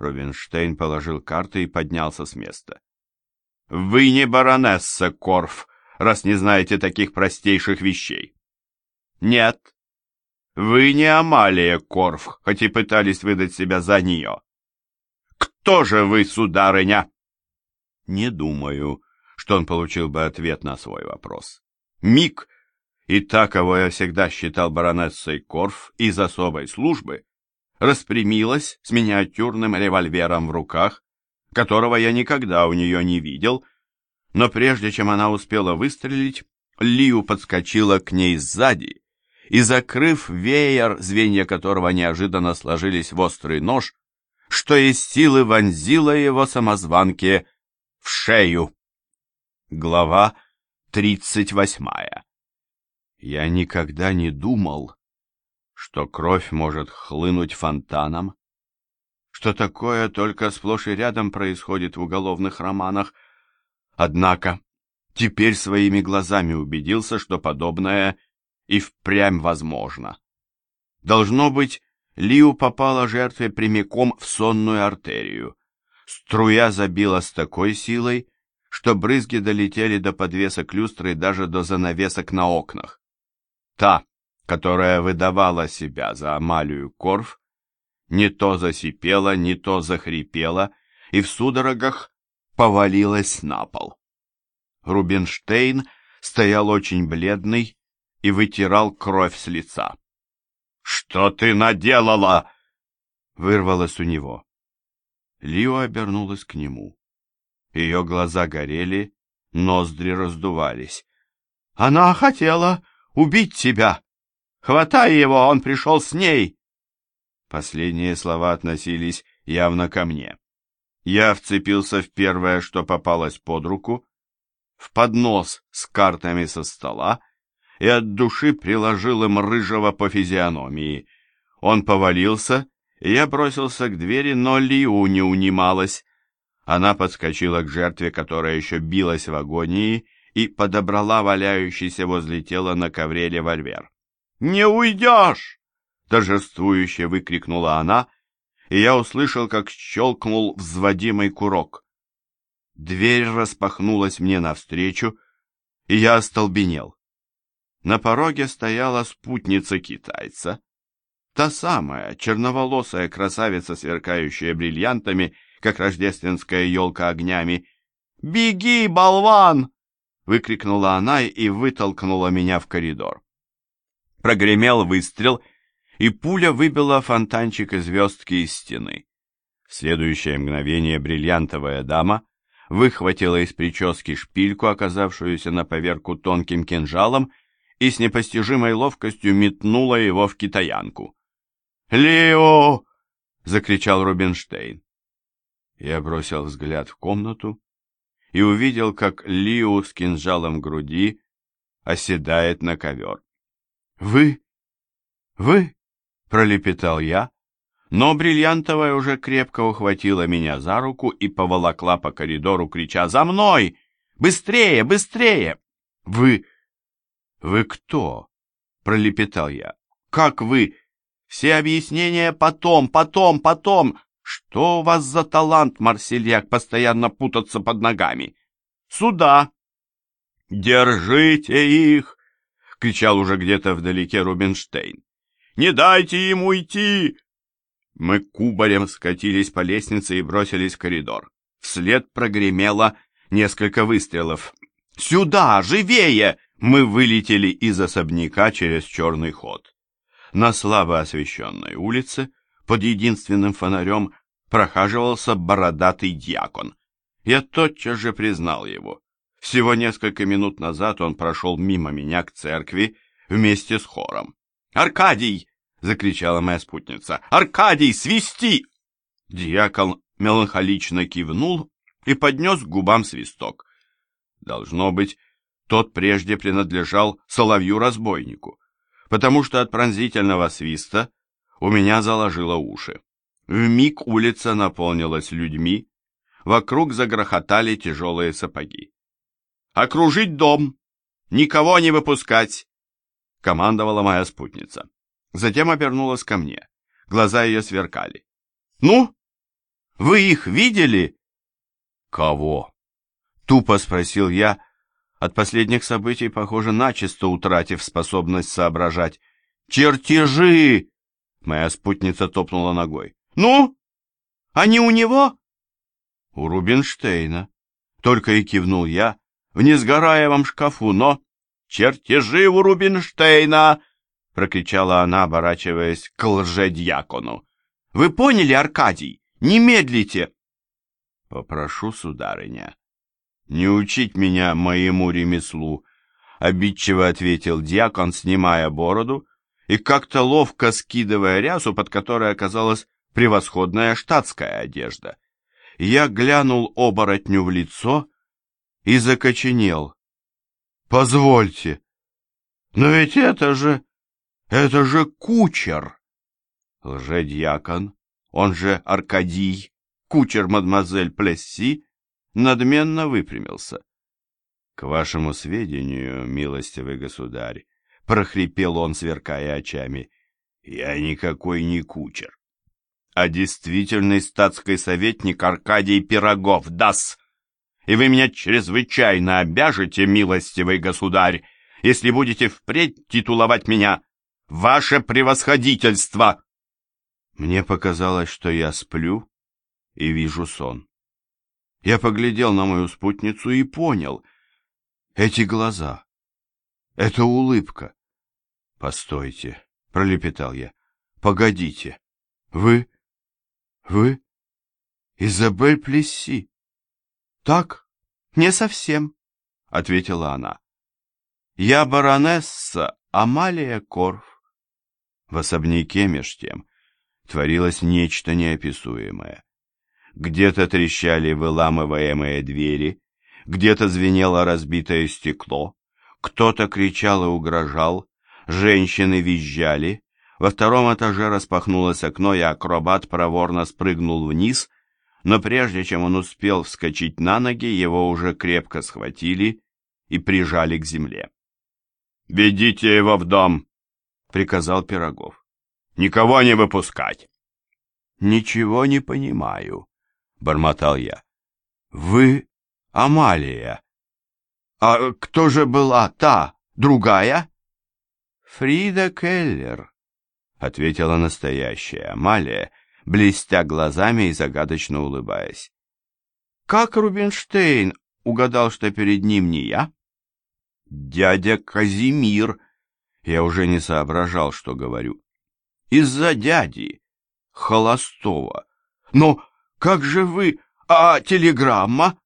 Рубинштейн положил карты и поднялся с места. «Вы не баронесса Корф, раз не знаете таких простейших вещей». «Нет, вы не Амалия Корф, хоть и пытались выдать себя за нее. Кто же вы, сударыня?» Не думаю, что он получил бы ответ на свой вопрос. Миг, и та, кого я всегда считал баронессой Корф из особой службы, распрямилась с миниатюрным револьвером в руках, которого я никогда у нее не видел, но прежде чем она успела выстрелить, Лиу подскочила к ней сзади и, закрыв веер, звенья которого неожиданно сложились в острый нож, что из силы вонзила его самозванке в шею. Глава тридцать восьмая. Я никогда не думал, что кровь может хлынуть фонтаном, что такое только сплошь и рядом происходит в уголовных романах. Однако теперь своими глазами убедился, что подобное и впрямь возможно. Должно быть, Лиу попала жертве прямиком в сонную артерию. Струя забила с такой силой, что брызги долетели до подвесок люстры и даже до занавесок на окнах. Та, которая выдавала себя за Амалию Корф, не то засипела, не то захрипела и в судорогах повалилась на пол. Рубинштейн стоял очень бледный и вытирал кровь с лица. «Что ты наделала?» — вырвалось у него. Лио обернулась к нему. Ее глаза горели, ноздри раздувались. «Она хотела убить тебя!» Хватай его, он пришел с ней!» Последние слова относились явно ко мне. Я вцепился в первое, что попалось под руку, в поднос с картами со стола и от души приложил им рыжего по физиономии. Он повалился, и я бросился к двери, но Лиу не унималась. Она подскочила к жертве, которая еще билась в агонии, и подобрала валяющийся возле тела на ковре револьвер. «Не уйдешь!» — торжествующе выкрикнула она, и я услышал, как щелкнул взводимый курок. Дверь распахнулась мне навстречу, и я остолбенел. На пороге стояла спутница китайца, та самая черноволосая красавица, сверкающая бриллиантами, как рождественская елка огнями. «Беги, болван!» — выкрикнула она и вытолкнула меня в коридор. Прогремел выстрел, и пуля выбила фонтанчик и звездки из стены. В следующее мгновение бриллиантовая дама выхватила из прически шпильку, оказавшуюся на поверку тонким кинжалом, и с непостижимой ловкостью метнула его в китаянку. «Лео!» — закричал Рубинштейн. Я бросил взгляд в комнату и увидел, как Лиу с кинжалом в груди оседает на ковер. «Вы? Вы?» — пролепетал я, но бриллиантовая уже крепко ухватила меня за руку и поволокла по коридору, крича «За мной! Быстрее, быстрее!» «Вы? Вы кто?» — пролепетал я. «Как вы? Все объяснения потом, потом, потом! Что у вас за талант, Марсельяк, постоянно путаться под ногами? Сюда!» «Держите их!» — кричал уже где-то вдалеке Рубинштейн. «Не дайте ему уйти!» Мы кубарем скатились по лестнице и бросились в коридор. Вслед прогремело несколько выстрелов. «Сюда! Живее!» Мы вылетели из особняка через черный ход. На слабо освещенной улице под единственным фонарем прохаживался бородатый дьякон. Я тотчас же признал его. Всего несколько минут назад он прошел мимо меня к церкви вместе с хором. «Аркадий!» — закричала моя спутница. «Аркадий, свисти!» Дьякон меланхолично кивнул и поднес к губам свисток. Должно быть, тот прежде принадлежал соловью-разбойнику, потому что от пронзительного свиста у меня заложило уши. Вмиг улица наполнилась людьми, вокруг загрохотали тяжелые сапоги. Окружить дом! Никого не выпускать!» — командовала моя спутница. Затем обернулась ко мне. Глаза ее сверкали. «Ну, Вы их видели?» «Кого?» — тупо спросил я, от последних событий, похоже, начисто утратив способность соображать. «Чертежи!» — моя спутница топнула ногой. «Ну? Они у него?» «У Рубинштейна», — только и кивнул я, в несгораемом шкафу, но... «Чертежи у Рубинштейна!» — прокричала она, оборачиваясь к лжедьякону. «Вы поняли, Аркадий? Не медлите!» «Попрошу, сударыня, не учить меня моему ремеслу», — обидчиво ответил дьякон, снимая бороду и как-то ловко скидывая рясу, под которой оказалась превосходная штатская одежда. Я глянул оборотню в лицо и закоченел. «Позвольте, но ведь это же... это же кучер!» Лжедьякон, он же Аркадий, кучер мадемуазель Плесси, надменно выпрямился. «К вашему сведению, милостивый государь», — прохрипел он, сверкая очами, — «я никакой не кучер, а действительный статский советник Аркадий Пирогов, дас. И вы меня чрезвычайно обяжете, милостивый государь, если будете впредь титуловать меня «Ваше превосходительство». Мне показалось, что я сплю и вижу сон. Я поглядел на мою спутницу и понял. Эти глаза, эта улыбка. «Постойте», — пролепетал я, — «погодите, вы, вы, Изабель Плесси?» «Так, не совсем», — ответила она. «Я баронесса Амалия Корф». В особняке меж тем творилось нечто неописуемое. Где-то трещали выламываемые двери, где-то звенело разбитое стекло, кто-то кричал и угрожал, женщины визжали, во втором этаже распахнулось окно, и акробат проворно спрыгнул вниз, но прежде чем он успел вскочить на ноги, его уже крепко схватили и прижали к земле. «Ведите его в дом!» — приказал Пирогов. «Никого не выпускать!» «Ничего не понимаю», — бормотал я. «Вы Амалия. А кто же была та, другая?» «Фрида Келлер», — ответила настоящая Амалия, блестя глазами и загадочно улыбаясь. «Как Рубинштейн угадал, что перед ним не я?» «Дядя Казимир», — я уже не соображал, что говорю. «Из-за дяди, холостого. Но как же вы... А телеграмма?